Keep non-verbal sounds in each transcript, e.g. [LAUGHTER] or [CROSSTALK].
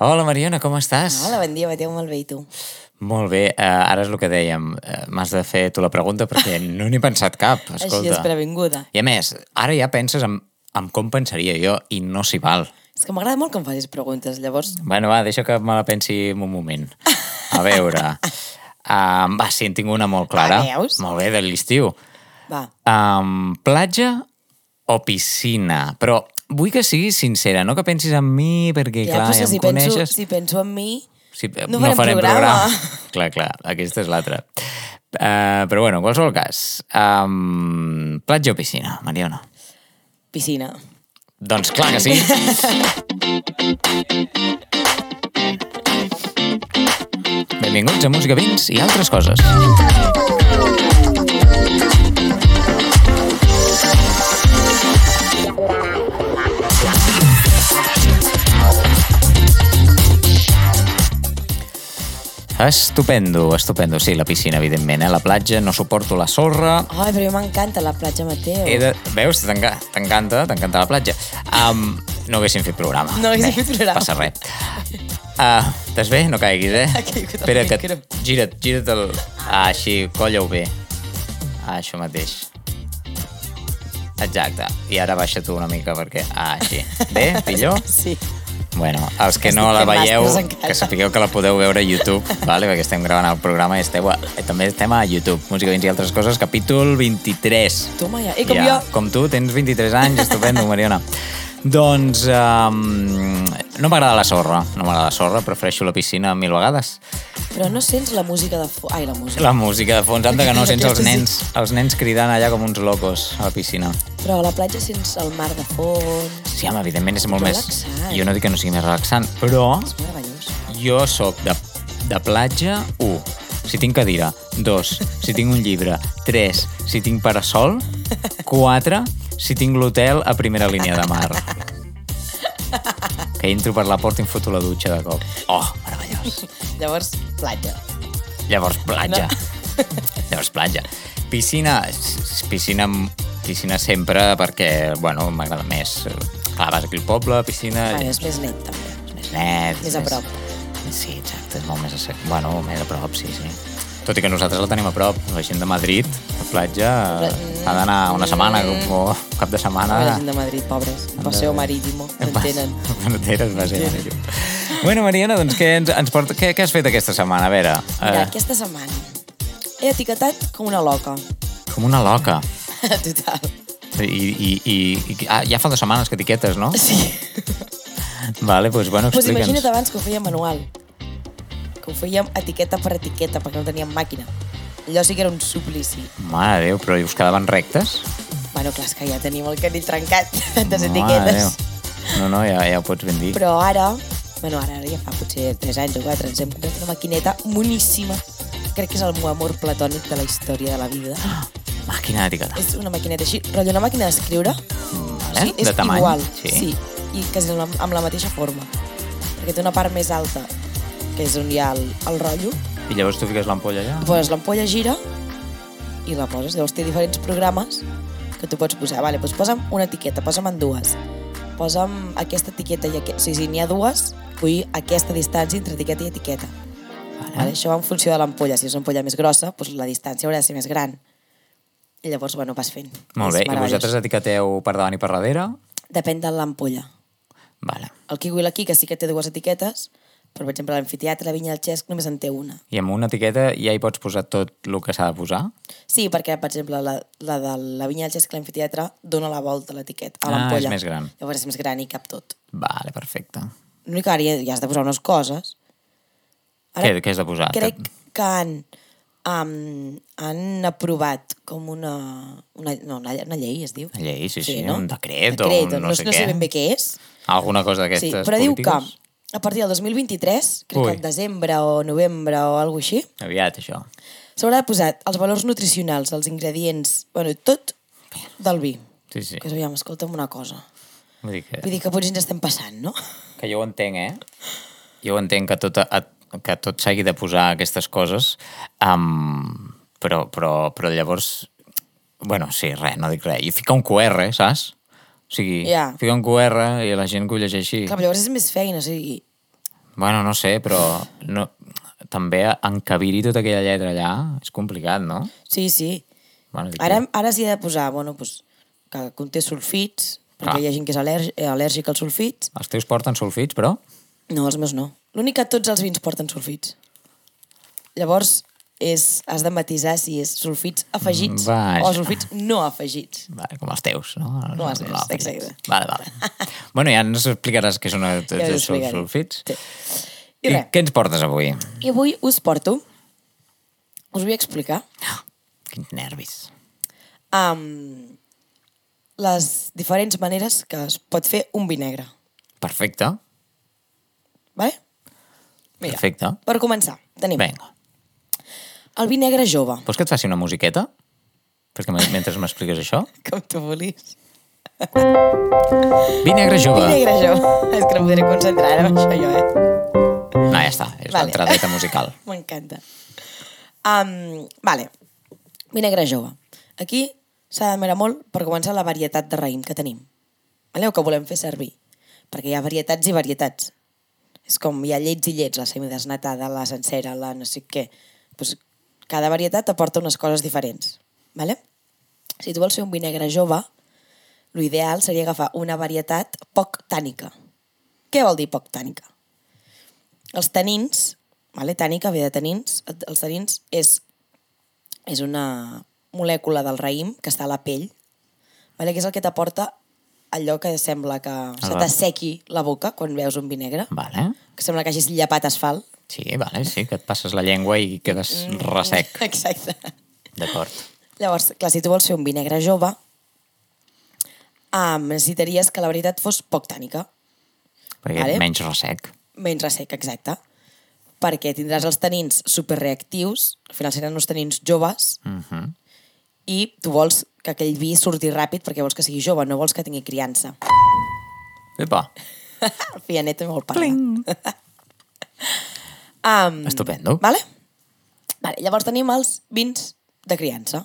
Hola, Mariona, com estàs? Hola, bon dia, Mateu, molt bé, i tu? Molt bé, uh, ara és el que dèiem. Uh, M'has de fer tu la pregunta perquè [LAUGHS] no n'he pensat cap, escolta. Així és previnguda. I a més, ara ja penses en, en com pensaria jo i no s'hi val. És que m'agrada molt que em facis preguntes, llavors... Bueno, va, deixa que me la pensi en un moment. A veure... [LAUGHS] Um, va, sí, en tinc una molt clara. Va, veus? Molt bé, de l'estiu. Va, Um, platja o piscina? Però vull que siguis sincera, no que pensis en mi, perquè, ja, clar, ja si em penso, coneixes... si penso en mi... Sí, eh, No farem programa. Clar, clar, aquesta és l'altra. Uh, però bueno, en qualsevol cas, um, platja o piscina, Mariona? Piscina. Doncs clar que sí. [LAUGHS] Benvinguts a Música Vins i altres coses. Estupendo, estupendo. Sí, la piscina, evidentment, eh? La platja, no suporto la sorra. Ai, però mi m'encanta la platja, Mateu. He de... Veus? T'enca- T'encanta, t'encanta la platja. Um, no haguéssim fet programa. No haguéssim fet programa. Passa res. Uh, Estàs bé? No caiguis, eh? [LAUGHS] Espera, que... Gira't, gira't el... Ah, així, colla-ho bé. Ah, això mateix. Exacte. I ara baixa tu una mica perquè... Ah, així. Bé? [LAUGHS] Millor? Sí. Bueno, els que no la veieu, que sapigueu que la podeu veure a YouTube, [LAUGHS] vale? perquè estem gravant el programa i esteu a, eh, també estem a YouTube, Música Vins i altres coses, capítol 23. Toma ja. I com ja, jo. Com tu, tens 23 anys, estupendo, Mariona. Doncs, um, no m'agrada la sorra, no m'agrada la sorra, prefereixo la piscina mil vegades. Però no sents la música de fons... Ai, la música. La música de fons, anda que no, [LAUGHS] sents els nens, els nens cridant allà com uns locos a la piscina. Però a la platja sents el mar de fons... Sí, home, evidentment és molt més... Relaxant. Jo no dic que no sigui més relaxant, però És meravellós. Jo sóc de, de platja, 1. Si tinc cadira, 2. Si tinc un llibre, 3. Si tinc parasol, 4. Si tinc l'hotel a primera línia de mar. Que entro per la porta i em foto la dutxa de cop. Oh, meravellós. Llavors, platja. Llavors, platja. [LAUGHS] Llavors, platja. Piscina, piscina, piscina sempre perquè, bueno, m'agrada més. Clar, vas aquí al poble, piscina... Bueno, és més net, també. és més net. Més a prop. Sí, exacte, és molt més a sec. Bueno, més a prop, sí, sí. Tot i que nosaltres la tenim a prop. La gent de Madrid, a platja, ha d'anar una setmana o cap de setmana. La gent de Madrid, pobres. Paseo marítimo, no en tenen. No tenen, va ser marítimo. Bueno, Mariana, doncs què, ens, ens porta, què, què has fet aquesta setmana? A veure, Mira, eh, aquesta setmana he etiquetat com una loca. com una loca. [LAUGHS] Total. I, i, i, i ah, ja fa dues setmanes que etiquetes, no? Sí. Vale, doncs bueno, Pues explica'ns. imagina't abans que ho fèiem manual. Que ho fèiem etiqueta per etiqueta, perquè no teníem màquina. Allò sí que era un suplici. Mare Déu, però i us quedaven rectes? Bueno, clar, és que ja tenim el canell trencat, [LAUGHS] tantes Mare de etiquetes. Déu. No, no, ja, ja ho pots ben dir. Però ara, bueno, ara, ja fa potser 3 anys o 4, ens hem comprat una maquineta moníssima. Crec que és el meu amor platònic de la història de la vida. [GASPS] Màquina d'etiquetar. És una maquineta així, rotllo una màquina d'escriure, Vale? sí, és de tamany. igual. Sí. sí. I que és amb, amb la mateixa forma. Perquè té una part més alta, que és on hi ha el, el rotllo, I llavors tu fiques l'ampolla allà? poses l'ampolla, gira i la poses. Llavors té diferents programes que tu pots posar. Vale, doncs posa'm una etiqueta, posa'm en dues. Posa'm aquesta etiqueta i aquesta. Sí, sí, n'hi ha dues, vull aquesta distància entre etiqueta i etiqueta. Vale. Vale? Això va en funció de l'ampolla. Si és una ampolla més grossa, doncs la distància haurà de ser més gran. I llavors, bueno, vas fent. Molt bé. I vosaltres etiqueteu per davant i per darrere? Depèn de l'ampolla. Vale. El Kiwi aquí, que sí que té dues etiquetes, però, per exemple, l'amfiteatre, la vinya del Xesc, només en té una. I amb una etiqueta ja hi pots posar tot el que s'ha de posar? Sí, perquè, per exemple, la, la de la vinya del Xesc, l'amfiteatre, dona la volta a l'etiqueta, a Ah, l'ampolla. és més gran. Llavors és més gran i cap tot. Vale, perfecte. L'únic que ara ja, ja has de posar unes coses. Què, què has de posar? Crec que han, um, han aprovat com una, una, no, una, una llei, es diu. Una llei, sí, sí, un decret o Decret, un no sé no què. sé ben bé què és. Alguna cosa Sí, d'aquestes però diu que a partir del 2023, crec Ui. que en desembre o novembre o alguna així, Aviat, això. s'haurà de posar els valors nutricionals, els ingredients, bueno, tot del vi. Sí, sí. Que aviam, escolta'm una cosa. Vull dir que, Vull dir que potser ens estem passant, no? que jo ho entenc, eh? Jo ho entenc que tot, a, que tot s'hagi de posar aquestes coses, um, però, però, però llavors... Bueno, sí, res, no dic res. I fica un QR, saps? O sigui, Ja. fica un QR i la gent que ho llegeixi... Clar, però llavors és més feina, o sigui... Bueno, no sé, però no, també encabir-hi tota aquella lletra allà és complicat, no? Sí, sí. Bueno, Ara, ara s'hi ha de posar, bueno, pues, que conté sulfits, perquè Clar. hi ha gent que és al·lèrgic, al·lèrgic als sulfits. Els teus porten sulfits, però? No, els meus no. L'únic que tots els vins porten sulfits. Llavors, és, has de matisar si és sulfits afegits Vaja. o sulfits no afegits. Vale, com els teus, no? Com els meus, afegits. exacte. Vale, vale. [LAUGHS] bueno, ja ens explicaràs què són els, Ja els sulfits. Sí. I, I res, què ens portes avui? i avui us porto, us vull explicar [GASPS] Quins nervis. um, les diferents maneres que es pot fer un vi negre. Perfecte, Vale? Mira, perfecte. per començar, tenim Vinga. El vi negre jove, Vols que et faci una musiqueta? Perquè me- mentre m'expliques això. [LAUGHS] com tu vulguis. Vi negre jove. Vi negre jove. És que no podré concentrar en això jo, eh? No, ja està, és Vale. l'entradeta musical. [LAUGHS] M'encanta. Um, vale. Vi negre jove. Aquí s'ha de mirar molt per començar la varietat de raïm que tenim. Vale? O que volem fer servir. Perquè hi ha varietats i varietats. És com hi ha llets i llets, la semidesnatada, la sencera, la no sé què. Pues, cada varietat aporta unes coses diferents. Vale? Si tu vols fer un vi negre jove, l'ideal seria agafar una varietat poc tànica. Què vol dir poc tànica? Els tanins, vale? tànica ve de tanins, els tanins és, és una molècula del raïm que està a la pell, vale? que és el que t'aporta allò que sembla que se va. t'assequi la boca quan veus un vi negre, Vale. que sembla que hagis llapat asfalt. Sí, vale, sí, que et passes la llengua i quedes ressec. [LAUGHS] Exacte. D'acord. Llavors, clar, si tu vols fer un vi negre jove, um, necessitaries que la veritat fos poc tànica, Perquè Vale. menys ressec. menys ressec, exacte. Perquè tindràs els tanins superreactius, al final seran uns tanins joves, Uh -huh. i tu vols que aquell vi surti ràpid perquè vols que sigui jove, no vols que tingui criança. Epa, [LAUGHS] Fianet molt parla. [LAUGHS] um, Estupendo. Vale? vale? Llavors tenim els vins de criança.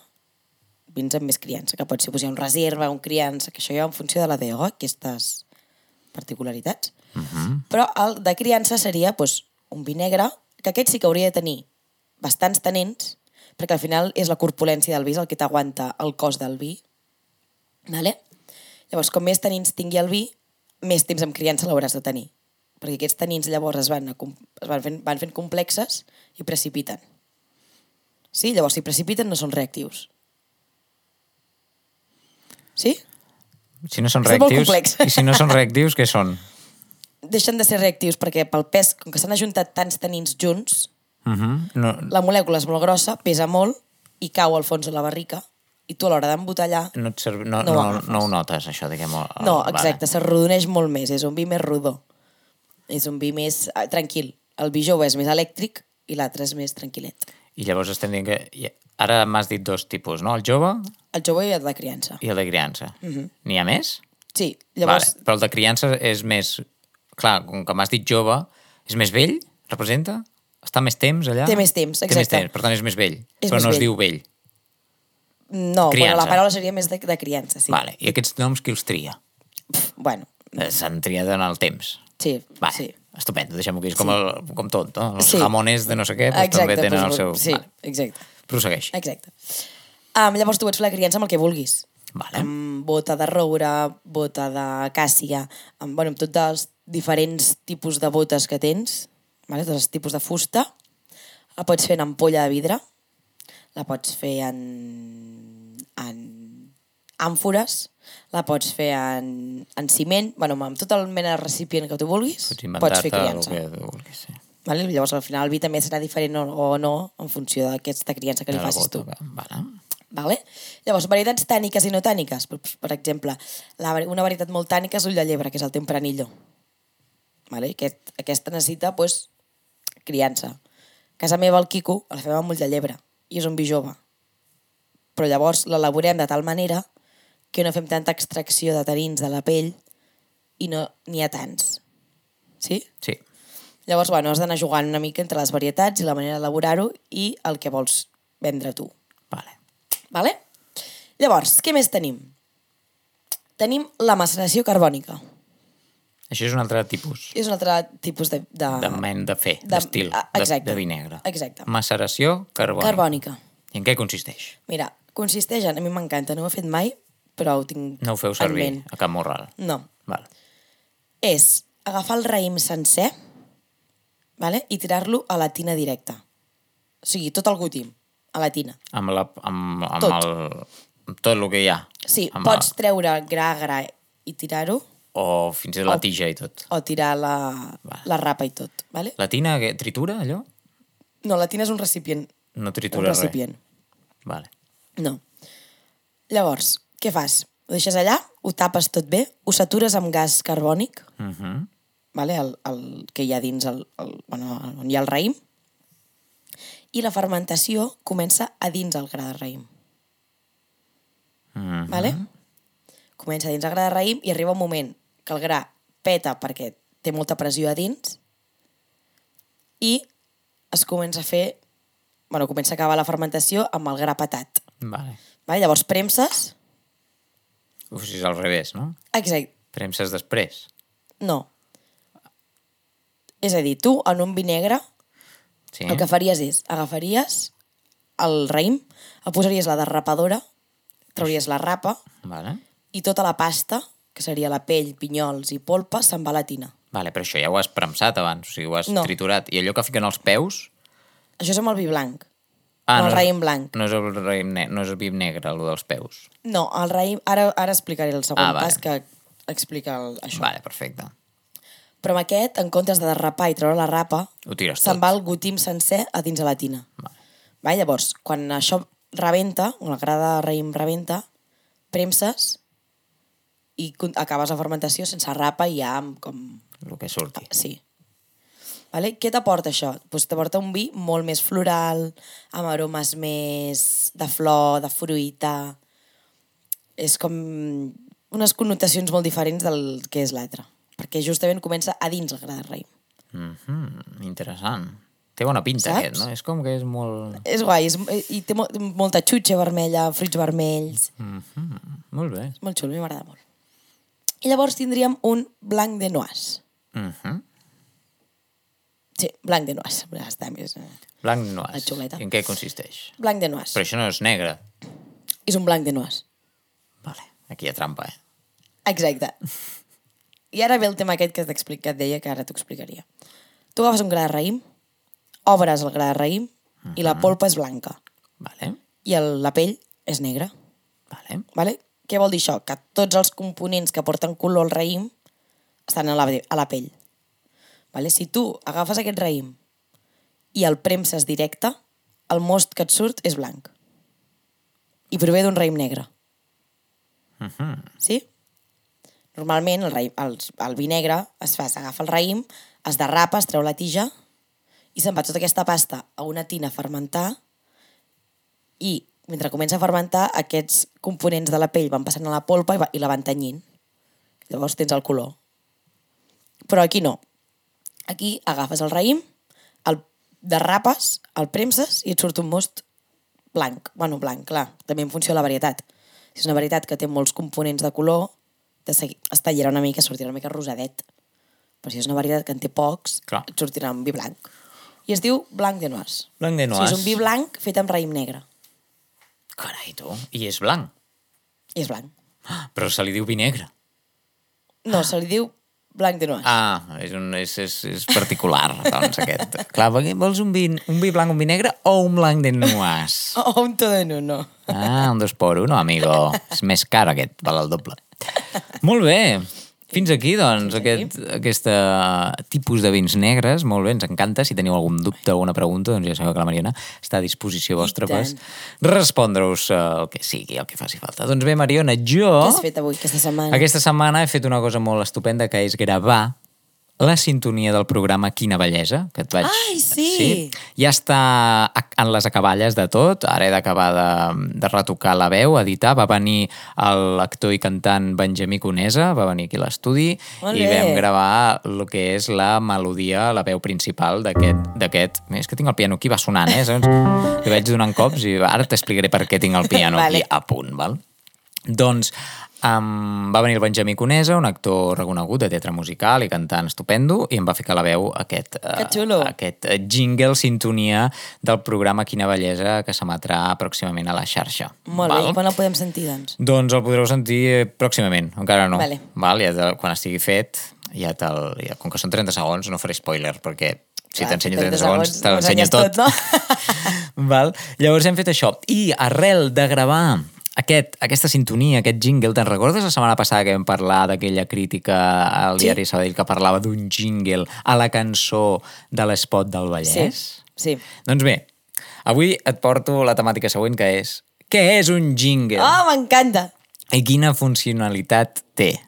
Vins amb més criança, que pot ser ha un reserva, un criança, que això ja en funció de la DO, aquestes particularitats. Uh -huh. Però el de criança seria pues, un vi negre, que aquest sí que hauria de tenir bastants tanins, perquè al final és la corpulència del vi, és el que t'aguanta el cos del vi. Vale? Llavors, com més tanins tingui el vi, més temps amb criança l'hauràs de tenir. Perquè aquests tanins llavors es van, es van, fent, van fent complexes i precipiten. Sí? Llavors, si precipiten, no són reactius. Sí? si no són reactius... I si no són [LAUGHS] reactius, què són? Deixen de ser reactius perquè pel pes, com que s'han ajuntat tants tanins junts, Uh -huh. no, la molècula és molt grossa, pesa molt i cau al fons de la barrica i tu a l'hora d'embotellar... no, serv... no, No no, no, ho notes, això, diguem-ho. No, Vale. exacte, s'arrodoneix molt més, és un vi més rodó. És un vi més eh, tranquil. El vi jove és més elèctric i l'altre és més tranquil·let. I llavors estem dient que... Ara m'has dit dos tipus, no? El jove El jove i el de criança. i el de criança. Uh -huh. N'hi ha més? Sí, Mhm. llavors... Vale. Però el de criança és més... Clar, com que m'has dit jove, és més vell? Representa? Està més temps allà? Té més temps, Té més exacte. temps, per tant és més vell. És però més no es vell. diu vell. No, Criança. bueno, la paraula seria més de, de criança, sí. Vale. I aquests noms qui els tria? Pff, bueno, Eh, S'han triat en el temps. Sí, Vale. sí. Estupendo, deixem-ho aquí. És com, el, com tot, no? Els Sí. jamones de no sé què doncs també tenen doncs, el seu... Sí, Vale. exacte. Prossegueix. Exacte. Um, llavors tu fer la criança amb el que vulguis. Vale. Amb bota de roure, bota de càssia, amb, bueno, amb tots els diferents tipus de botes que tens, vale? tots els tipus de fusta. La pots fer en ampolla de vidre, la pots fer en, en àmfores, la pots fer en, en ciment, bueno, amb tot el mena de recipient que tu vulguis, Pots pots fer el criança. que tu vulguis. Sí. Vale? Llavors, al final, el vi també serà diferent o, o no en funció d'aquesta criança que li De la facis tu. bota, Vale. Vale? Llavors, varietats tàniques i no tàniques. Per, per exemple, la, una varietat molt tànica és l'ull de llebre, que és el tempranillo. Vale? Aquest, aquesta necessita pues, criança. A casa meva, el Quico, el fem amb ull de llebre, i és un vi jove. Però llavors l'elaborem de tal manera que no fem tanta extracció de tanins de la pell i no n'hi ha tants. Sí? Sí. Llavors, bueno, has d'anar jugant una mica entre les varietats i la manera d'elaborar-ho i el que vols vendre tu. Vale. Vale? Llavors, què més tenim? Tenim la maceració carbònica. Això és un altre tipus És un altre tipus de... de, de ment de fer, de- d'estil, ah, de, exacte. de vi negre. Exacte. Maceració carbònica. carbònica. I en què consisteix? Mira, consisteix en... A mi m'encanta, no ho he fet mai, però ho tinc No ho feu servir ment. a cap morral. No. Val. És agafar el raïm sencer vale? i tirar-lo a la tina directa. O sigui, tot el gotim, a la tina. Amb, la, amb, amb Tot. el... Amb tot el que hi ha. Sí, amb pots treure gra a gra i tirar-ho, La, o fins i tot la tija i tot. o tirar la, la rapa i tot. Vale? La tina què, tritura, allò? No, la tina és un recipient. No Un tritura res. recipient. Vale. No. Llavors, què fas? Ho deixes allà, ho tapes tot bé, ho satures amb gas carbònic, Uh -huh. vale? el, el que hi ha dins, el, el, bueno, on hi ha el raïm, i la fermentació comença a dins el gra de raïm. Mhm. Vale? Comença dins el gra de raïm i arriba un moment que el gra peta perquè té molta pressió a dins i es comença a fer... Bueno, comença a acabar la fermentació amb el gra petat. Vale. Vale? Llavors premses... Uf, si és al revés, no? Exacte. Premses després. No. És a dir, tu en un vi negre Sí? el que faries és agafaries el raïm, el posaries la derrapadora, trauries la rapa Vale. i tota la pasta, que seria la pell, pinyols i polpa, se'n va a la tina. Vale, però això ja ho has premsat abans, o sigui, ho has No. triturat. I allò que fiquen als peus... Això és amb el vi blanc. Ah, Amb el raïm blanc. No és el raïm ne no és el negre, el dels peus. No, el raïm... Ara, ara explicaré el següent Ah, vale. pas que explica el, això. Vale, perfecte. Però amb aquest, en comptes de derrapar i treure la rapa, se'n va el gotim sencer a dins de la tina. Vale. Va, llavors, quan això rebenta, quan el gra de raïm rebenta, premses i acabes la fermentació sense rapa i ja amb com... El que surti. Sí. Vale? Què t'aporta això? Pues t'aporta un vi molt més floral, amb aromes més de flor, de fruita... És com unes connotacions molt diferents del que és l'altre. Perquè justament comença a dins el gra de raïm. Mm -hmm, interessant. Té bona pinta, Saps? aquest, no? És com que és molt... És guai, és, i té mo molta xutxa vermella, fruits vermells... Mm -hmm. Molt bé. És molt xulo, a mi m'agrada molt. I llavors tindríem un blanc de noix. Mm -hmm. Sí, blanc de noix. Ja està més... eh, Blanc no La és. xuleta. I en què consisteix? Blanc de noix. Però això no és negre. És un blanc de noix. Vale, aquí hi ha trampa, eh? Exacte. I ara ve el tema aquest que que et deia que ara t'ho explicaria. Tu agafes un gra de raïm, obres el gra de raïm i la polpa és blanca. Vale, I el, la pell és negra. vale. Vale? Què vol dir això? Que tots els components que porten color al raïm estan a la, a la pell. Vale? Si tu agafes aquest raïm i el premses directe, el most que et surt és blanc. I prové d'un raïm negre. Uh -huh. Sí? Normalment el, raïm, el, el vi negre es fa, s'agafa el raïm, es derrapa, es treu la tija i se'n va tota aquesta pasta a una tina a fermentar i mentre comença a fermentar aquests components de la pell van passant a la polpa i, va, i la van tenyint. Llavors tens el color. Però aquí no. Aquí agafes el raïm, el derrapes, el premses i et surt un most blanc. Bueno, blanc, clar, també en funció de la varietat. Si és una varietat que té molts components de color, de seguir, es tallarà una mica, sortirà una mica rosadet. Però si és una varietat que en té pocs, Clar. et sortirà un vi blanc. I es diu blanc de noix. Blanc de O sigui, noix. és un vi blanc fet amb raïm negre. Carai, tu. I és blanc. I és blanc. Però se li diu vi negre. No, se li diu blanc de noix. Ah, és, un, és, és, és particular, doncs, aquest. Clar, vols un vi, un vi blanc, un vi negre o un blanc de noix? [LAUGHS] O un todo en uno. Ah, un dos por uno, amigo. És més car aquest, val el doble. Molt bé. Fins aquí, doncs, Fins aquí. aquest aquest tipus de vins negres. Molt bé, ens encanta. Si teniu algun dubte o alguna pregunta, doncs ja sabeu que la Mariana està a disposició vostra per respondre-us eh, el que sigui, el que faci falta. Doncs bé, Mariona, jo... Què has fet avui, aquesta setmana? Aquesta setmana he fet una cosa molt estupenda, que és gravar la sintonia del programa Quina Bellesa, que et vaig... Ai, sí! sí. Ja està en les acaballes de tot, ara he d'acabar de, de retocar la veu, editar, va venir l'actor i cantant Benjamí Conesa, va venir aquí a l'estudi, i vam gravar el que és la melodia, la veu principal d'aquest... d'aquest- És que tinc el piano aquí, va sonant, eh? Li vaig donant cops i ara t'explicaré per què tinc el piano [LAUGHS] Vale. aquí a punt, val? Doncs Um, va venir el Benjamí Conesa, un actor reconegut de teatre musical i cantant estupendo, i em va ficar a la veu aquest, Que xulo. aquest eh, jingle, sintonia del programa Quina Bellesa que s'emetrà pròximament a la xarxa. Molt bé, quan el podem sentir, doncs? Doncs el podreu sentir eh, pròximament, encara no. Vale. Val? Ja te, quan estigui fet, ja te'l... Ja, com que són 30 segons, no faré spoiler, perquè si t'ensenyo 30 30 segons, te l'ensenyo tot. tot, no? [LAUGHS] Val? Llavors hem fet això. I arrel de gravar aquest, aquesta sintonia, aquest jingle, te'n recordes la setmana passada que vam parlar d'aquella crítica al Sí. diari Sabadell que parlava d'un jingle a la cançó de l'espot del Sí, Vallès? sí. Doncs bé, avui et porto la temàtica següent que és què és un jingle? Oh, m'encanta! i quina funcionalitat té.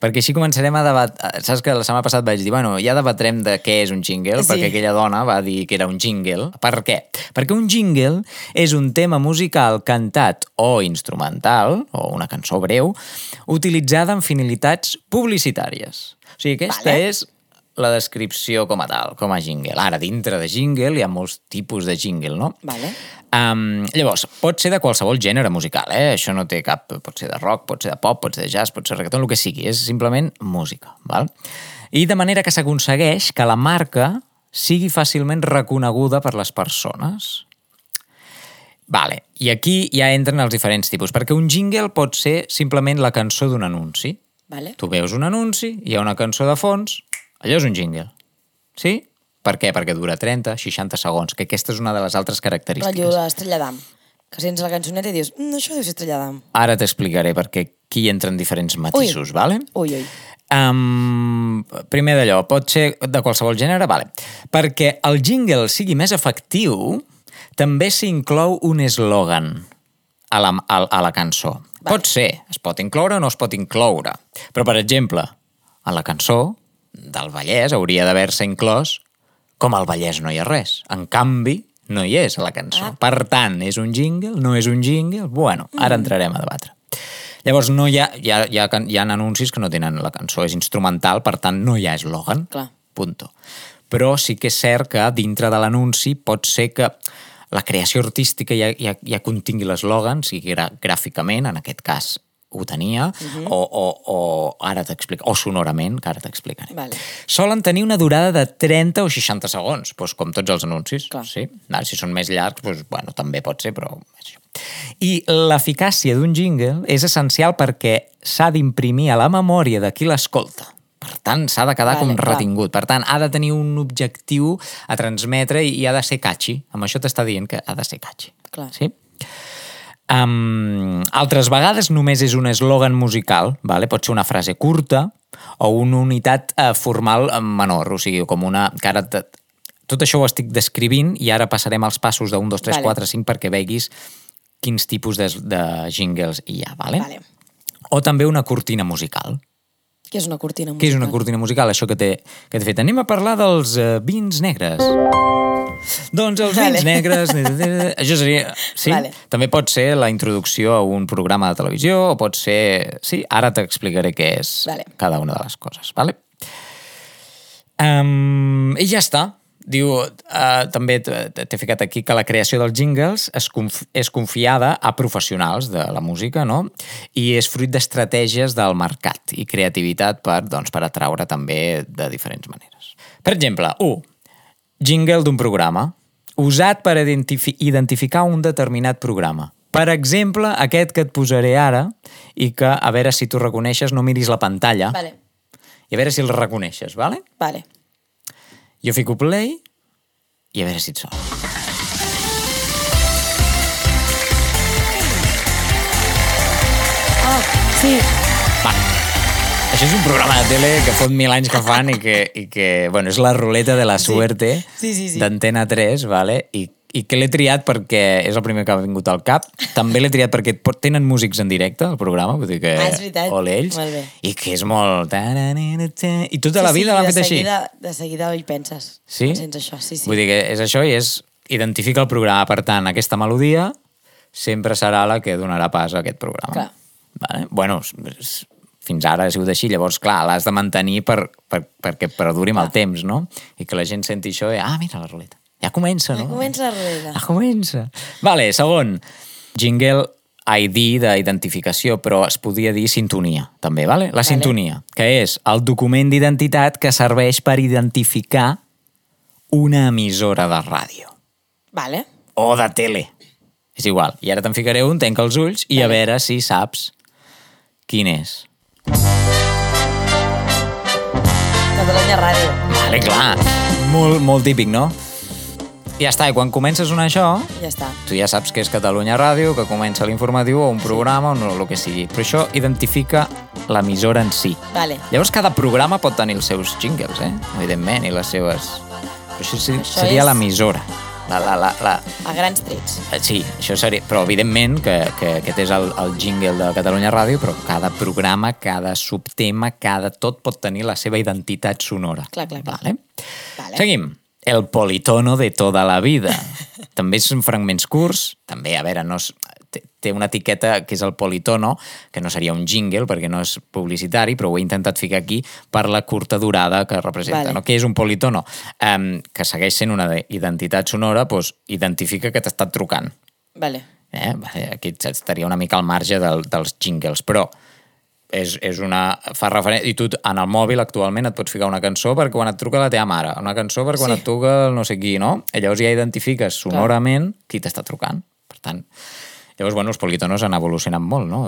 Perquè així començarem a debat... Saps que la setmana passada vaig dir, bueno, ja debatrem de què és un jingle, Sí. perquè aquella dona va dir que era un jingle. Per què? Perquè un jingle és un tema musical cantat o instrumental, o una cançó breu, utilitzada amb finalitats publicitàries. O sigui, aquesta Vale. és la descripció com a tal, com a jingle. Ara, dintre de jingle hi ha molts tipus de jingle, no? Vale. Um, llavors, pot ser de qualsevol gènere musical, eh? Això no té cap... Pot ser de rock, pot ser de pop, pot ser de jazz, pot ser de reggaeton, el que sigui. És simplement música, val? I de manera que s'aconsegueix que la marca sigui fàcilment reconeguda per les persones. Vale, i aquí ja entren els diferents tipus, perquè un jingle pot ser simplement la cançó d'un anunci. Vale. Tu veus un anunci, hi ha una cançó de fons, allò és un jingle. Sí? Per què? Perquè dura 30, 60 segons, que aquesta és una de les altres característiques. Rotllo l'Estrella d'Am. Que sents la cançoneta i dius, mm, això deu ser Estrella d'Am. Ara t'explicaré perquè aquí entren diferents matisos, vale? Ui, ui. Um, primer d'allò, pot ser de qualsevol gènere? Vale. Perquè el jingle sigui més efectiu, també s'inclou un eslògan a la, a, a la cançó. Vale. Pot ser, es pot incloure o no es pot incloure. Però, per exemple, a la cançó del Vallès hauria d'haver-se inclòs com al Vallès no hi ha res. En canvi, no hi és a la cançó. Ah. Per tant, és un jingle, no és un jingle... Bueno, ara entrarem a debatre. Llavors, no hi ha, hi, ha, hi, ha, hi ha anuncis que no tenen la cançó, és instrumental, per tant, no hi ha eslògan. Clar. Punto. Però sí que és cert que dintre de l'anunci pot ser que la creació artística ja, ja, ja contingui l'eslògan, sigui gràficament, en aquest cas ho tenia, uh Mhm. -huh. o, o, o ara t'explico, o sonorament, que ara t'explicaré. Vale. Solen tenir una durada de 30 o 60 segons, doncs com tots els anuncis. Clar. Sí? Val, si són més llargs, doncs, bueno, també pot ser, però... és això. I l'eficàcia d'un jingle és essencial perquè s'ha d'imprimir a la memòria de qui l'escolta. Per tant, s'ha de quedar Vale, com clar. retingut. Per tant, ha de tenir un objectiu a transmetre i, i ha de ser catchy. Amb això t'està dient que ha de ser catchy. Clar. Sí? Um, altres vegades només és un eslògan musical, vale? pot ser una frase curta o una unitat uh, formal eh, menor, o sigui, com una... Que ara te, tot això ho estic descrivint i ara passarem als passos de 1, 2, 3, Vale. 4, 5 perquè veguis quins tipus de, de jingles hi ha. Vale? Vale. O també una cortina musical. Què és una cortina musical? Què és una cortina musical? Això que t'he que fet. Anem a parlar dels uh, vins negres. Doncs els Vale. vins negres... Això seria... Sí? Vale. També pot ser la introducció a un programa de televisió, o pot ser... Sí, ara t'explicaré què és Vale. cada una de les coses. Vale? Um, I ja està. Diu, uh, també t'he ficat aquí que la creació dels jingles és, conf és confiada a professionals de la música, no? I és fruit d'estratègies del mercat i creativitat per, doncs, per atraure també de diferents maneres. Per exemple, 1. Jingle d'un programa usat per identifi identificar un determinat programa. Per exemple, aquest que et posaré ara i que, a veure si tu reconeixes, no miris la pantalla Vale. i a veure si el reconeixes, vale? Vale. Jo fico play i a veure si et sona. Ah, sí. Va. Això és un programa de tele que fot mil anys que fan i que, i que bueno, és la ruleta de la Sí. suerte Sí, sí, sí. d'Antena 3, vale? I, i que l'he triat perquè és el primer que ha vingut al cap. També l'he triat perquè tenen músics en directe al programa, vull dir que... Ah, és veritat. Ole ells. Molt bé. I que és molt... I tota la sí, vida sí, l'han fet així. seguida, De seguida hi penses. Sí? Sents això, sí, sí. Vull dir que és això i és identifica el programa. Per tant, aquesta melodia sempre serà la que donarà pas a aquest programa. Clar. Vale? Bueno, fins ara ha sigut així, llavors, clar, l'has de mantenir per, per, perquè perduri amb el temps, no? I que la gent senti això i, ah, mira la ruleta. Ja comença, Ja no? comença la ruleta. Ja comença. Vale, segon. Jingle ID d'identificació, però es podria dir sintonia, també, vale? La Vale. sintonia, que és el document d'identitat que serveix per identificar una emissora de ràdio Vale. o de tele. És igual. I ara te'n ficaré un, tenca els ulls i a Vale. veure si saps quin és. Catalunya Ràdio. Vale, clar. Molt, molt típic, no? Ja està, i quan comença a sonar això, Ja està. tu ja saps que és Catalunya Ràdio, que comença l'informatiu o un programa o no, el que sigui. Però això identifica l'emissora en si. Vale. Llavors cada programa pot tenir els seus jingles, eh? Evidentment, i les seves... Però això, sí, Això seria és- l'emissora. La, la, la, la... A grans trets. eh, Sí, això seria... Però evidentment que, que aquest és el, el jingle de Catalunya Ràdio, però cada programa, cada subtema, cada tot pot tenir la seva identitat sonora. Clar, clar, clar. Vale? Vale. Seguim. El politono de toda la vida. [LAUGHS] també són fragments curts, també, a veure, no és, té- una etiqueta que és el politono, que no seria un jingle perquè no és publicitari, però ho he intentat ficar aquí per la curta durada que representa. Vale. No? Què és un politono? Um, que segueix sent una de- identitat sonora, doncs identifica que t'ha estat trucant. Vale. Eh? Aquí estaria una mica al marge del, dels jingles, però és, és una... fa referència... I tu en el mòbil actualment et pots ficar una cançó perquè quan et truca la teva mare, una cançó per quan Sí. et truca el no sé qui, no? I llavors ja identifiques sonorament qui t'està trucant. Per tant, llavors, bueno, els politonos han evolucionat molt, no?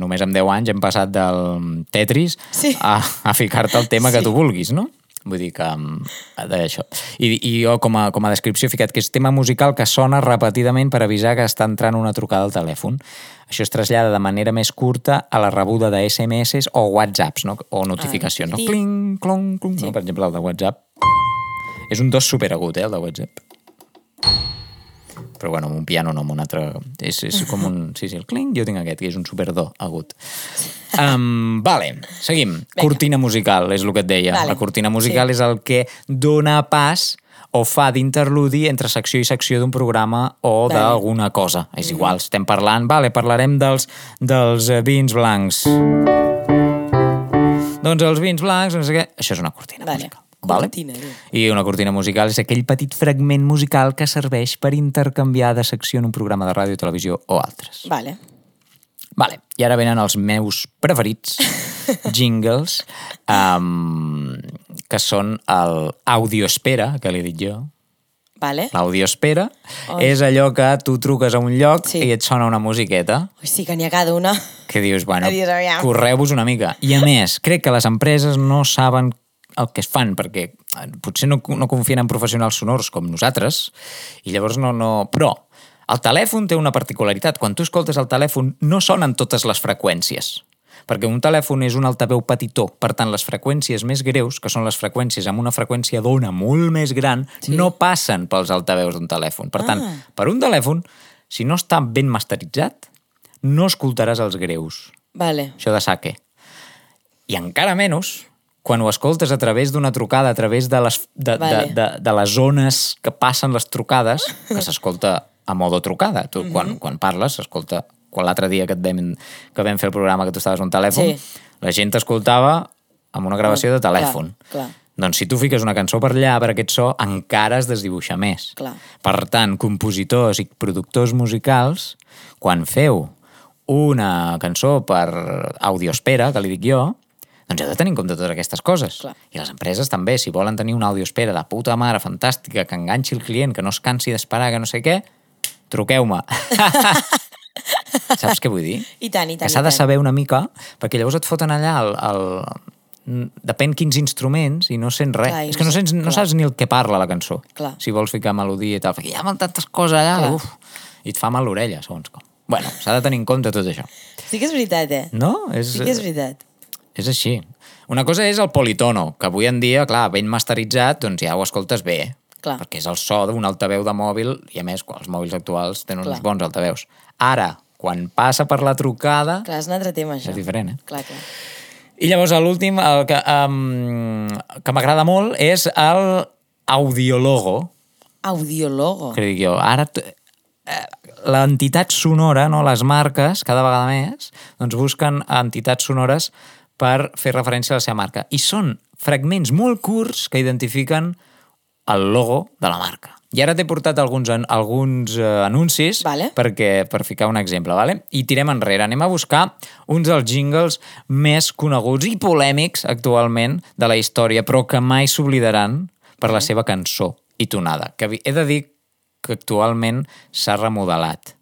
Només amb 10 anys hem passat del Tetris Sí. a, a ficar-te el tema Sí. que tu vulguis, no? Vull dir que um, d'això. I, I jo com a, com a descripció he ficat que és tema musical que sona repetidament per avisar que està entrant una trucada al telèfon. Això es trasllada de manera més curta a la rebuda de SMS o WhatsApps, no? o notificacions. Ah, no? Cling, clong, clong. Sí. No? Per exemple, el de WhatsApp. És un dos superagut, eh, el de WhatsApp. Però bueno, amb un piano no, amb un altre... És, és com un... Sí, sí, el cling, jo tinc aquest, que és un superdó agut. Um, vale, seguim. Vinga. Cortina musical, és el que et deia. Vale. La cortina musical Sí. és el que dona pas o fa d'interludi entre secció i secció d'un programa o Vale. d'alguna cosa. És igual, estem parlant... Vale, parlarem dels, dels eh, vins blancs. Doncs els vins blancs, no sé què... Això és una cortina Vale. musical. Vale? Cortina, diu. I una cortina musical és aquell petit fragment musical que serveix per intercanviar de secció en un programa de ràdio, televisió o altres. Vale. Vale, i ara venen els meus preferits [LAUGHS] jingles, um, que són el Audioespera, que l'he dit jo. Vale. L'Audioespera Ai. és allò que tu truques a un lloc Sí. i et sona una musiqueta Ui, sí que n'hi ha cada una. que dius, bueno, correu-vos una mica. I a més, crec que les empreses no saben el que es fan, perquè eh, potser no, no confien en professionals sonors com nosaltres, i llavors no... no... Però el telèfon té una particularitat. Quan tu escoltes el telèfon, no sonen totes les freqüències perquè un telèfon és un altaveu petitó, per tant les freqüències més greus, que són les freqüències amb una freqüència d'ona molt més gran, sí. no passen pels altaveus d'un telèfon. Per tant, Ah. per un telèfon, si no està ben masteritzat, no escoltaràs els greus Vale. això de saque. I encara menys quan ho escoltes a través d'una trucada, a través de les, de, Vale. de, de, de les zones que passen les trucades, que s'escolta a modo trucada. Tu, Mhm. quan, quan parles, s'escolta... Quan l'altre dia que, et vam, que vam fer el programa que tu estaves un telèfon, Sí. la gent t'escoltava amb una gravació de telèfon. Clar, clar. Doncs si tu fiques una cançó per allà, per aquest so, encara es desdibuixa més. Clar. Per tant, compositors i productors musicals, quan feu una cançó per audioespera, que li dic jo, doncs heu de tenir en compte totes aquestes coses. Clar. I les empreses també, si volen tenir una audioespera de puta mare, fantàstica, que enganxi el client, que no es cansi d'esperar, que no sé què, truqueu-me. [LAUGHS] Saps què vull dir? I tant, i tant. que s'ha de saber una mica, perquè llavors et foten allà el, el, depèn quins instruments i no sents res. Clar, és que no, sents, no saps ni el que parla la cançó. Clar. Si vols ficar melodia i tal, perquè hi ha tantes coses allà, Clar. uf, i et fa mal l'orella, segons com. Bueno, s'ha de tenir en compte tot això. Sí que és veritat, eh? No? És, Sí que és veritat. És així. Una cosa és el politono, que avui en dia, clar, ben masteritzat, doncs ja ho escoltes bé. Clar. Perquè és el so d'un altaveu de mòbil, i a més, els mòbils actuals tenen Clar. uns bons altaveus. Ara, quan passa per la trucada, Clar, és un altre tema, això. és diferent, eh? Clar, clar. I llavors l'últim, el que, um, que m'agrada molt, és el audiologo, Audiologo. que dic jo. Ara, eh, l'entitat sonora, no, les marques, cada vegada més, doncs busquen entitats sonores per fer referència a la seva marca. I són fragments molt curts que identifiquen el logo de la marca. I ara t'he portat alguns, alguns uh, anuncis Vale. perquè, per ficar un exemple, vale? i tirem enrere. Anem a buscar uns dels jingles més coneguts i polèmics actualment de la història, però que mai s'oblidaran per la seva cançó i tonada, que he de dir que actualment s'ha remodelat.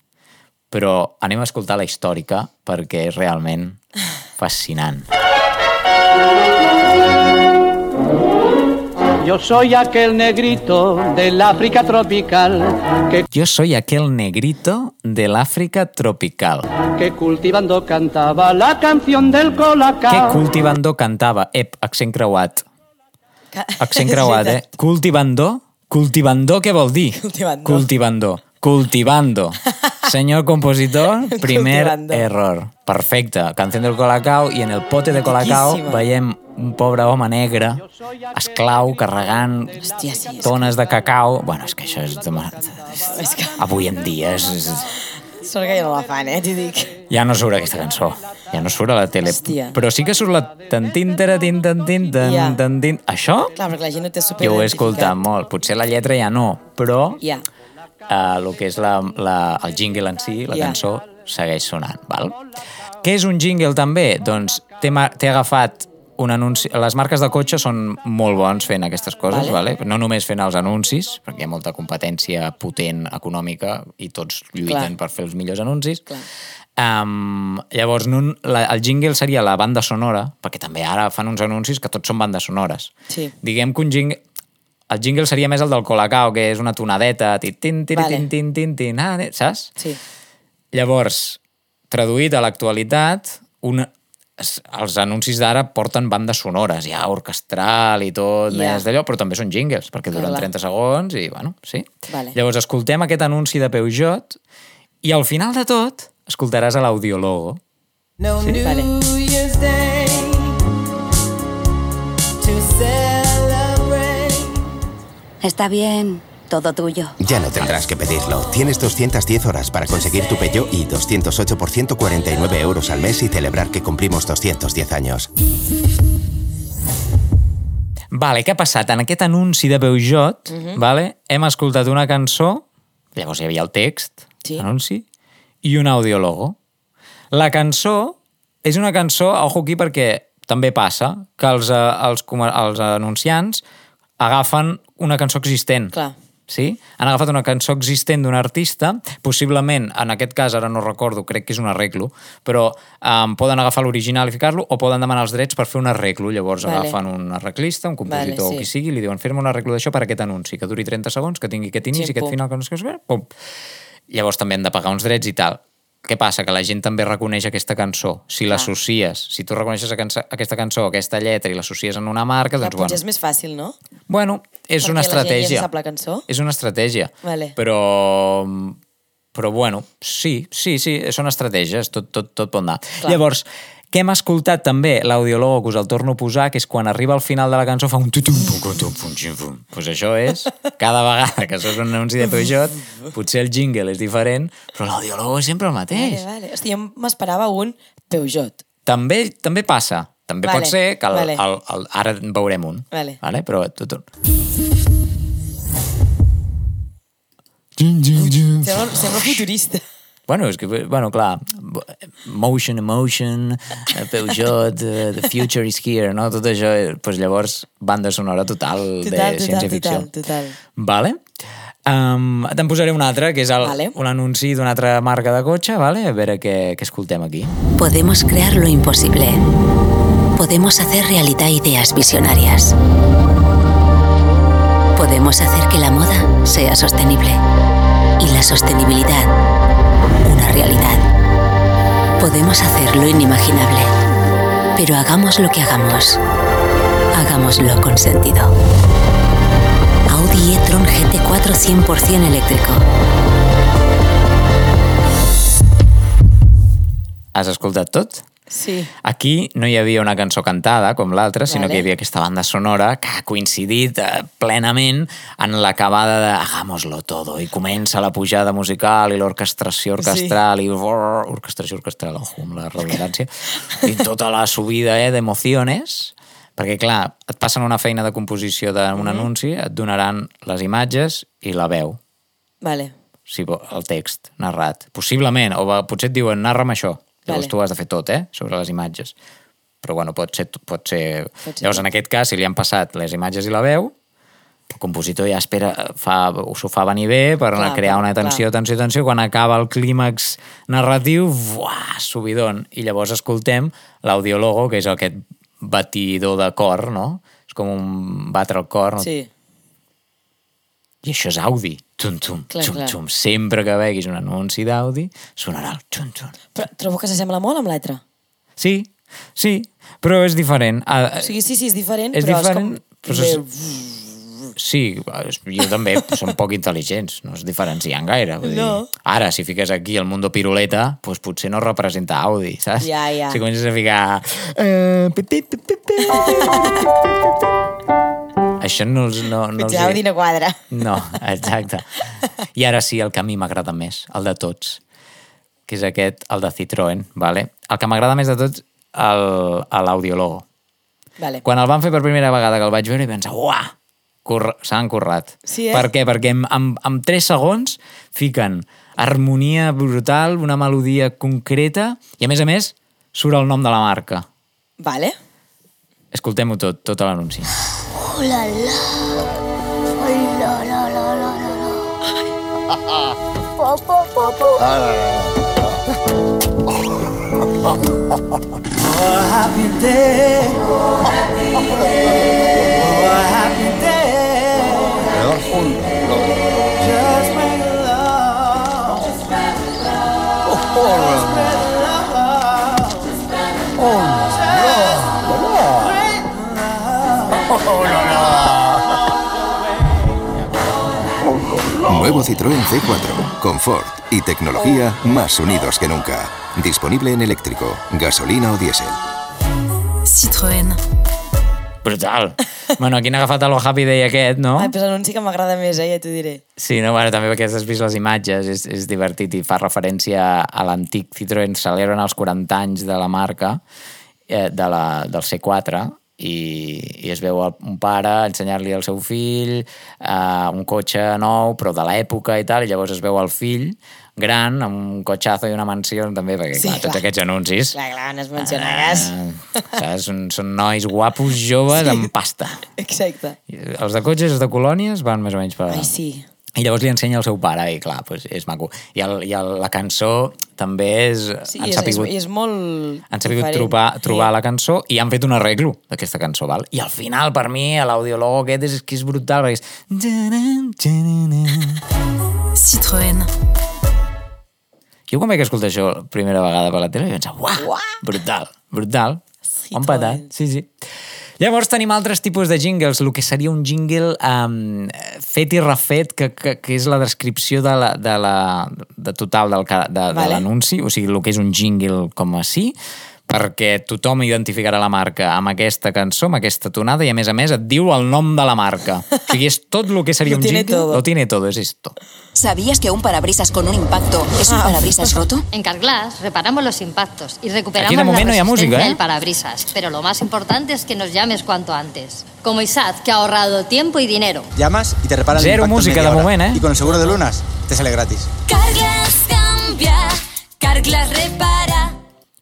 Però anem a escoltar la històrica perquè és realment fascinant. Yo soy aquel negrito del África tropical que, Jo soy aquel negrito de l'Àfrica tropical. que cultivando cantaba la canción del Que colacao. cultivando cantava. Ep, accent creuat. Que- Accent [LAUGHS] creuat, eh? Cultivando? Cultivando què vol dir? Cultivando. Cultivando. Cultivando. Senyor compositor, [LAUGHS] primer error. Perfecte. Canción del Colacao i en el pote de Colacao veiem un pobre home negre, esclau, carregant Hòstia, sí, és tones de cacau. Bueno, és que això és... dema- És que Avui en dia és, és, sort que ja no la fan, eh, t'hi dic. ja no surt aquesta cançó. Ja no surt a la tele. Hòstia. Però sí que surt la tantin, taratin, tantin, tan, Ja. tantin. Això Clar, perquè la gent no té super jo ho he escoltat molt. Potser la lletra ja no, però Ja. Uh, el que és la, la, el jingle en si, la Ja. cançó, segueix sonant. Val? Què és un jingle també? Doncs t'he agafat un anunci... Les marques de cotxe són molt bons fent aquestes coses, Vale. vale. no només fent els anuncis, perquè hi ha molta competència potent econòmica i tots lluiten Clar. per fer els millors anuncis. Clar. Um, llavors, no, la, el jingle seria la banda sonora, perquè també ara fan uns anuncis que tots són bandes sonores. Sí. Diguem que un jingle... El jingle seria més el del Colacao, que és una tonadeta, tin, tin, tin, Vale. tin, tin, tin, tin, ah, saps? Sí. Llavors, traduït a l'actualitat, un, es- els anuncis d'ara porten bandes sonores, ja orquestral i tot, Ja. més d'allò, però també són jingles, perquè duren Clar. 30 segons i, bueno, sí. Vale. Llavors, escoltem aquest anunci de Peugeot i al final de tot escoltaràs a l'audiologo. No New Vale. Year's Day to celebrate. Está bien, todo tuyo. Ya no tendrás que pedirlo. Tienes 210 horas para conseguir tu Peugeot y 208 por 149 euros al mes y celebrar que cumplimos 210 años. Vale, què ha passat? En aquest anunci de Peugeot, vale, hem escoltat una cançó, llavors hi havia el text, Sí. anunci, i un audiologo. La cançó és una cançó, ojo aquí, perquè també passa que els, eh, els, els anunciants agafen una cançó existent. Clar. Sí? Han agafat una cançó existent d'un artista, possiblement, en aquest cas, ara no recordo, crec que és un arreglo, però um, poden agafar l'original i ficar-lo o poden demanar els drets per fer un arreglo. Llavors Vale. agafen un arreglista, un compositor Vale, o qui sí. sigui, li diuen fer-me un arreglo d'això per aquest anunci, que duri 30 segons, que tingui aquest inici, Xim, aquest pum. final, que no sé què, pum. Llavors també han de pagar uns drets i tal. Què passa? Que la gent també reconeix aquesta cançó. Si l'associes, si tu reconeixes aquesta cançó, aquesta lletra i l'associes en una marca, Clar, doncs, potser bueno, és més fàcil, no? Bueno, és Perquè una la gent ja estratègia. sap la cançó? És una estratègia. Vale. Però, però bueno, sí, sí, sí, són estratègies, tot, tot, tot pot anar. Clar. Llavors, què hem escoltat també, l'audiologo, que us el torno a posar, que és quan arriba al final de la cançó fa un tutum, pum, pum, tum, pum, xim, pum. Pues això és, cada vegada que sos un anunci de Peugeot, potser el jingle és diferent, però l'audiologo és sempre el mateix. Vale, vale. Hòstia, jo m'esperava un Peugeot. També, també passa. També Vale, pot ser que el, vale. el, el, ara en veurem un. Vale. Vale? Però tot, tot. Sembla, sembla futurista. Bueno, és que, bueno, clar, motion, emotion, eh, Peugeot, eh, the future is here, no? Tot això, eh, doncs llavors, banda sonora total, Total, de total, ciència-ficció. total, total. Vale? Um, Te'n posaré un altre, que és el, Vale. un anunci d'una altra marca de cotxe, vale? a veure què, què escoltem aquí. Podemos crear lo imposible. Podemos hacer realidad ideas visionarias. Podemos hacer que la moda sea sostenible y la sostenibilidad una realidad. Podemos hacer lo inimaginable, pero hagamos lo que hagamos. Hagámoslo con sentido. Audi e-tron GT4 100% eléctrico. Has escoltat tot? Sí. Aquí no hi havia una cançó cantada com l'altra, sinó Vale. que hi havia aquesta banda sonora que ha coincidit eh, plenament en l'acabada de Hagámoslo todo i comença la pujada musical i l'orquestració orquestral i brrr, orquestració orquestral, ojo, amb la redundància i tota la subida eh, d'emociones Perquè, clar, et passen una feina de composició d'un Mhm. anunci, et donaran les imatges i la veu, Vale. si vo- el text narrat. Possiblement, o va- potser et diuen narra'm això. Llavors Vale. tu has de fer tot, eh?, sobre les imatges. Però, bueno, pot ser... Pot ser... Pot ser Llavors, en aquest cas, si li han passat les imatges i la veu, el compositor ja espera, fa, s'ho fa venir bé per Clar, crear una clar, tensió, tensió, tensió. Quan acaba el clímax narratiu, buah, subidon. I llavors escoltem l'audiologo, que és aquest batidor de cor, no? És com un batre el cor. No? Sí. I això és Audi. Tum, tum, Clar, xum, clar. xum. Sempre que veguis un anunci d'Audi, sonarà el xum, xum. Però trobo que s'assembla molt amb l'altre. Sí, sí, però és diferent. Ah, O sigui, sí, sí, és diferent, És però diferent, és però com... és- Sí, jo també, són poc intel·ligents, no es diferencien gaire. Vull No. dir, ara, si fiques aquí el mundo piruleta, doncs potser no representa Audi, saps? Ja, ja. Si comences a ficar... [LAUGHS] Això no els... No, no els Potser Audi no quadra. no, exacte. I ara sí, el que a mi m'agrada més, el de tots, que és aquest, el de Citroën, vale? El que m'agrada més de tots, l'audiologo. Vale. Quan el van fer per primera vegada que el vaig veure, i pensar, uah, s'han currat. Sí, eh? Per què? Perquè en, en, en 3 segons fiquen harmonia brutal, una melodia concreta, i a més a més surt el nom de la marca. Vale. Escoltem-ho tot, tot l'anunci. ¡Oh, la, la! la, la, la, la! Oh, happy day! Oh, happy day! Nuevo Citroën C4. Confort y tecnología más unidos que nunca. Disponible en eléctrico, gasolina o diésel. Citroën. Brutal. [LAUGHS] bueno, aquí han agafat el Happy Day aquest, no? Ai, però l'anunci que m'agrada més, eh, ja t'ho diré. Sí, no, bueno, també perquè has vist les imatges, és, és divertit i fa referència a l'antic Citroën, celebren els 40 anys de la marca, eh, de la, del C4, i, i es veu un pare ensenyar-li al seu fill eh, un cotxe nou, però de l'època i tal, i llavors es veu el fill gran, amb un cotxazo i una mansió també, perquè Sí, clar, tots clar. aquests anuncis Clar, clar, on es mencionaràs. eh, saps? Són, són nois guapos, joves, Sí. amb pasta. Exacte. I Els de cotxes, els de colònies, van més o menys per... Ai, sí. I llavors li ensenya al seu pare, i clar, doncs és maco. I, el, i el, la cançó també és... Sí, han és, sapigut, és, és molt han sapigut diferent. trobar, trobar Sí. la cançó i han fet un arreglo d'aquesta cançó, val? I al final, per mi, l'audiologo aquest és, que és brutal, perquè és... Citroën. Jo quan vaig escoltar això la primera vegada per la tele, vaig pensar, uah, Uah. brutal, brutal. Citroën. On patat, sí, sí. Llavors tenim altres tipus de jingles, el que seria un jingle um, fet i refet, que, que, que és la descripció de, la, de, la, de total del, de, de Vale. l'anunci, o sigui, el que és un jingle com així, perquè tothom identificarà la marca amb aquesta cançó, amb aquesta tonada, i a més a més et diu el nom de la marca. O sigui, és tot el que seria [LAUGHS] Lo un tiene jingle, todo. lo tiene todo, es esto. ¿Sabías que un parabrisas con un impacto es un Ah. parabrisas roto? En Carglass reparamos los impactos y recuperamos Aquí de momento la no hay resistencia música, ¿eh? del parabrisas. Pero lo más importante es que nos llames cuanto antes. Como Isaac, que ha ahorrado tiempo y dinero. Llamas y te reparan Zero el impacto en música media de hora. moment, eh? Y con el seguro de lunas te sale gratis. Carglass cambia, Carglass repara.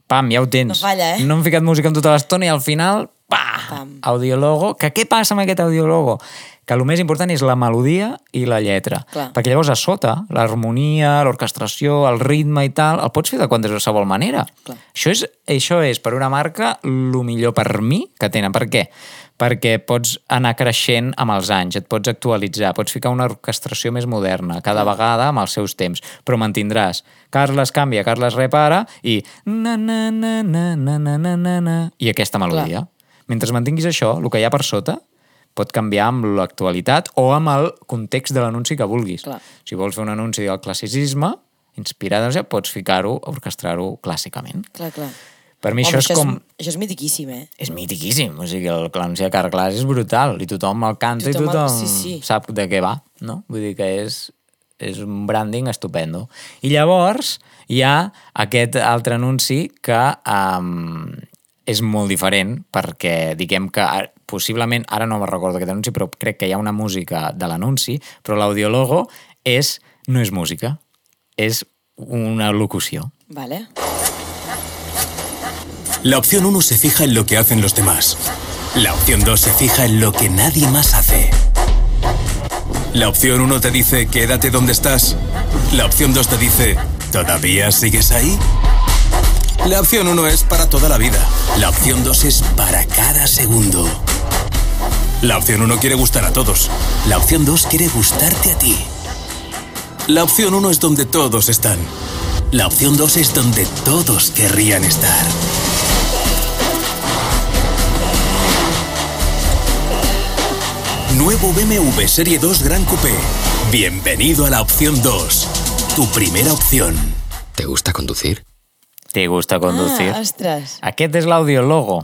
Pam, ja ho tens. No falla, eh? No hem ficat música en tota l'estona i al final, pa, Pam. audiologo. Que què passa amb aquest audiologo? Que el més important és la melodia i la lletra. Clar. Perquè llavors a sota, l'harmonia, l'orquestració, el ritme i tal, el pots fer de qualsevol manera. Clar. Això és, això és, per una marca, el millor per mi que tenen. Per què? Perquè pots anar creixent amb els anys, et pots actualitzar, pots ficar una orquestració més moderna, cada vegada amb els seus temps, però mantindràs Carles canvia, Carles repara i na na na na na na na na na i aquesta melodia. Mentre mantinguis això, el que hi ha per sota pot canviar amb l'actualitat o amb el context de l'anunci que vulguis. Clar. Si vols fer un anunci del classicisme, inspirat, doncs ja pots ficar-ho, orquestrar-ho clàssicament. Clar, clar. Per mi Home, això és com... això és mitiquíssim, eh? És mitiquíssim, o sigui, el l'anunci de Carglass és brutal i tothom el canta Tothom i el- tothom sí, sí. sap de què va, no? Vull dir que és, és un branding estupendo. I llavors hi ha aquest altre anunci que um, és molt diferent perquè diguem que possiblement, ara no me'n recordo aquest anunci, però crec que hi ha una música de l'anunci, però l'audiologo és, no és música, és una locució. Vale. La opción 1 se fija en lo que hacen los demás. La opción 2 se fija en lo que nadie más hace. La opción 1 te dice quédate donde estás. La opción 2 te dice ¿todavía sigues ahí? La opción 1 es para toda la vida. La opción 2 es para cada segundo. La opción 1 quiere gustar a todos. La opción 2 quiere gustarte a ti. La opción 1 es donde todos están. La opción 2 es donde todos querrían estar. Nuevo BMW Serie 2 Gran Coupé. Bienvenido a la opción 2. Tu primera opción. ¿Te gusta conducir? Te gusta conducir? Ah, ostres. Aquest és l'audiologo.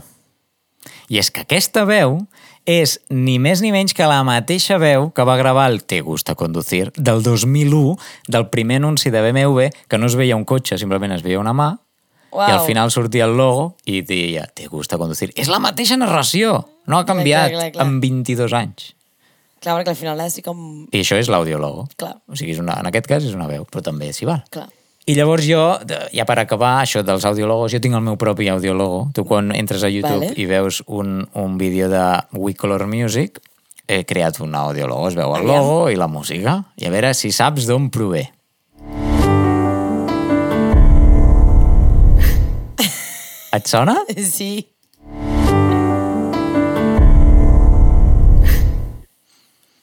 I és que aquesta veu és ni més ni menys que la mateixa veu que va gravar el Te gusta conducir del 2001, del primer anunci de BMW, que no es veia un cotxe, simplement es veia una mà, Uau. i al final sortia el logo i deia Te gusta conducir. És la mateixa narració, no ha canviat clar, clar. en 22 anys. Clar, perquè al final ha de ser com... I això és l'audiologo. Clar. O sigui, és una, en aquest cas és una veu, però també s'hi val. Clar. I llavors jo, ja per acabar, això dels audiologos, jo tinc el meu propi audiologo. Tu quan entres a YouTube Vale. i veus un, un vídeo de We Color Music, he creat un audiologo, es veu el Aviam. logo i la música. I a veure si saps d'on prové. [LAUGHS] Et sona? Sí.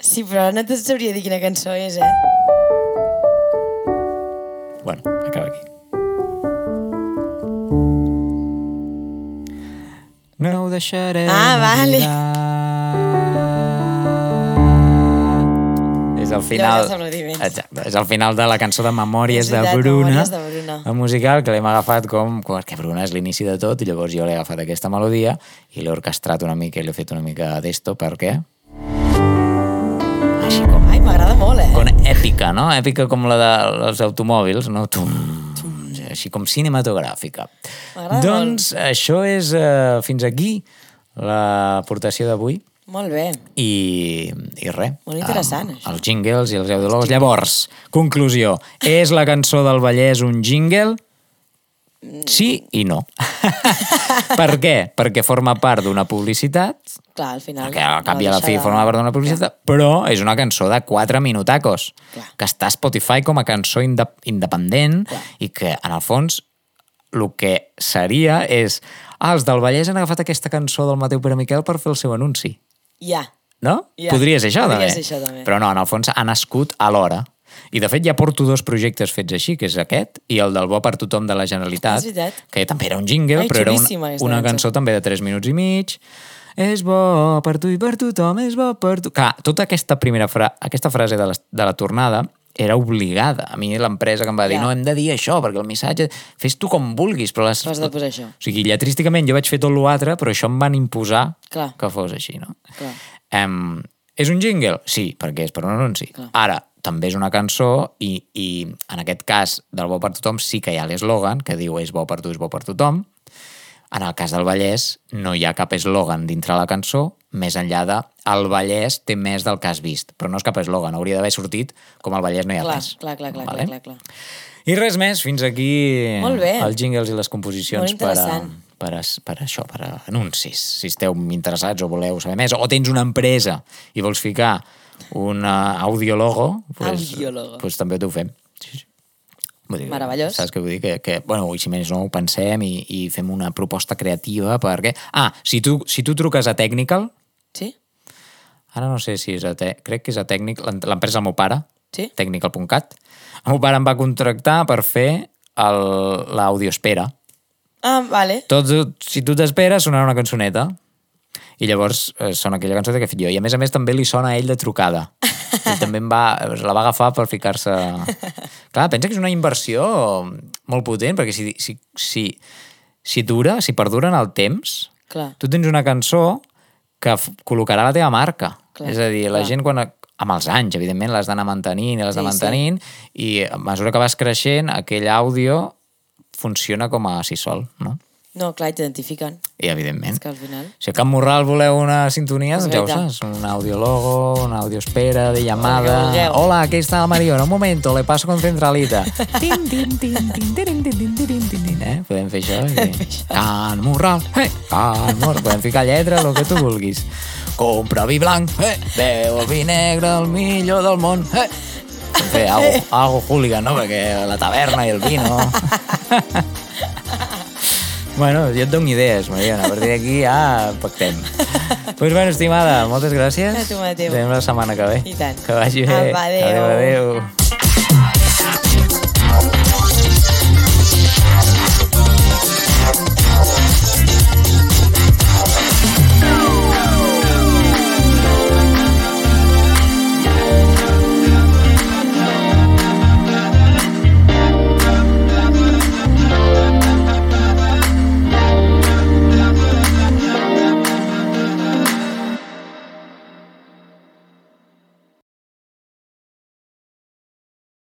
Sí, però ara no te sabria dir quina cançó és, eh? Bueno, acaba aquí. No ho deixarem Ah, vale. És el Ja final... aplaudiments. Exacte, és el final de la cançó de Memòries És de veritat, Bruna, Memòries de Bruna. el musical, que l'hem agafat com... Perquè Bruna és l'inici de tot, i llavors jo l'he agafat aquesta melodia i l'he orquestrat una mica i l'he fet una mica d'esto, perquè... M'agrada molt, eh? Com èpica, no? Èpica com la dels automòbils, no? Tum, així com cinematogràfica. M'agrada Doncs això és eh, fins aquí l'aportació d'avui Molt bé. i, i res. Molt interessant, això. Els jingles i els audiologos. Llavors, conclusió. És la cançó del Vallès un jingle? Sí i no. [LAUGHS] per què? Perquè forma part d'una publicitat, Clar, al final... que al cap i a la fi de- forma part d'una publicitat, però és una cançó de 4 minutacos, que està a Spotify com a cançó inde independent i que, en el fons, el que seria és... Ah, els del Vallès han agafat aquesta cançó del Mateu Pere Miquel per fer el seu anunci. Ja. No? Ja. Podria ser això, Podria també. ser això, també. Però no, en el fons ha nascut alhora. I, de fet, ja porto dos projectes fets així, que és aquest i el del Bo per tothom de la Generalitat, que també era un jingle, Ai, però era una, una cançó. cançó també de 3 minuts i mig. És bo per tu i per tothom, és bo per tu... Clar, tota aquesta primera fra aquesta frase de la, de la tornada era obligada. A mi l'empresa que em va dir Ja. no, hem de dir això, perquè el missatge... Fes tu com vulguis, però les... Has de posar això. O sigui, lletrísticament jo vaig fer tot l'altre, però això em van imposar Clar. que fos així, no? Clar. Um, és un jingle? Sí, perquè és per un anunci. Clar. Ara, també és una cançó i, i en aquest cas del Bo per tothom sí que hi ha l'eslògan que diu és bo per tu, és bo per tothom. En el cas del Vallès no hi ha cap eslògan dintre la cançó més enllà de el Vallès té més del que has vist. Però no és cap eslògan, hauria d'haver sortit com el Vallès no hi ha Clar, res. clar, clar, clar, Vale? clar, clar, clar. I res més, fins aquí Molt bé. els jingles i les composicions per, a, per, a, per a això, per a anuncis. Si esteu interessats o voleu saber més, o tens una empresa i vols ficar un uh, audiologo, pues, Audiologo. pues també t'ho fem. Sí, sí. Vull dir, Meravellós. Saps què vull dir? Que, que bueno, i si més no, ho pensem i, i fem una proposta creativa perquè... Ah, si tu, si tu truques a Technical... Sí? Ara no sé si és a... Te... Crec que és a Technical... L'empresa del meu pare, Sí? technical.cat. El meu pare em va contractar per fer l'audiosfera. Ah, vale. Tot, si tu t'esperes, sonarà una cançoneta. I llavors eh, sona aquella cançoneta que he fet jo. I a més a més també li sona a ell de trucada. I també em va, la va agafar per ficar-se... Clar, pensa que és una inversió molt potent, perquè si, si, si, si dura, si perdura en el temps, Clar. tu tens una cançó que col·locarà la teva marca. Clar, és a dir, la clar. gent quan amb els anys, evidentment, l'has d'anar mantenint i l'has Sí, de mantenint, i a mesura que vas creixent, aquell àudio funciona com a si sol, no? No, clar, i t'identifiquen. I, evidentment. És que al final... Si a Camp Morral voleu una sintonia, doncs ja ho saps. Un audiologo, una audioespera de llamada. Vulgueu. Hola, aquí está Mariona. Un momento, le paso con centralita. tin, tin, tin, tin, tirin, tin, tin, tirin, tin, tin, eh? Podem fer això? Sí. Can Morral, eh? Can Morral. Podem ficar lletra, el que tu vulguis. Compra vi blanc, eh? Beu el vi negre, el millor del món, eh? Fer algo, algo hooligan, no? Perquè la taverna i el vino... Bueno, jo et dono idees, Mariona. A partir d'aquí ja pactem. Doncs [LAUGHS] pues bueno, estimada, moltes gràcies. A tu mateix. Ens la setmana que ve. I tant. Que vagi bé. Apa, adéu. Adéu, adéu.